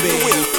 Baby.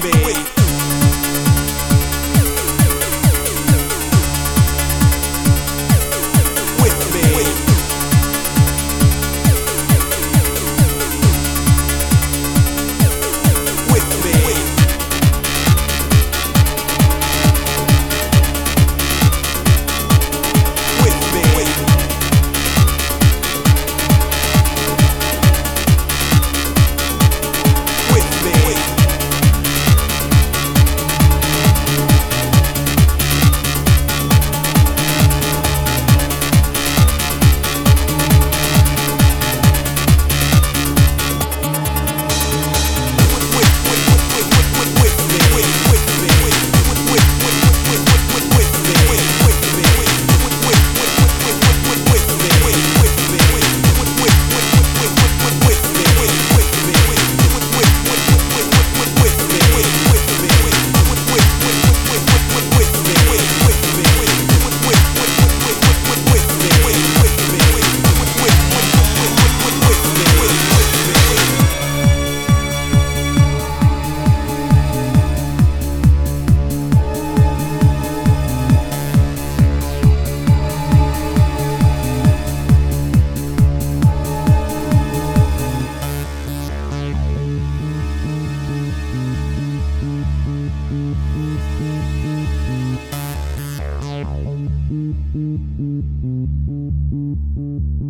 Baby. Thank you.